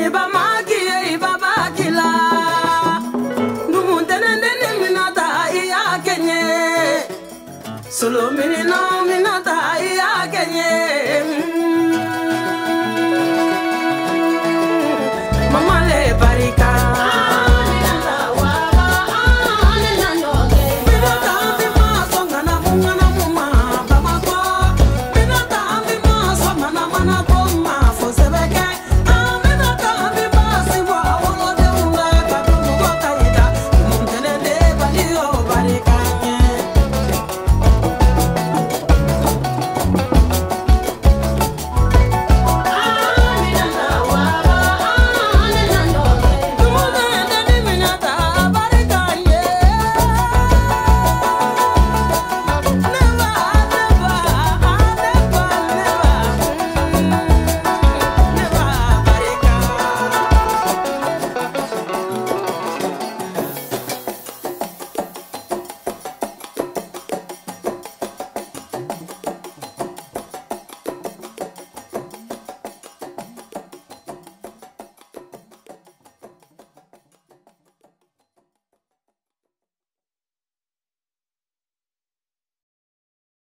anybody.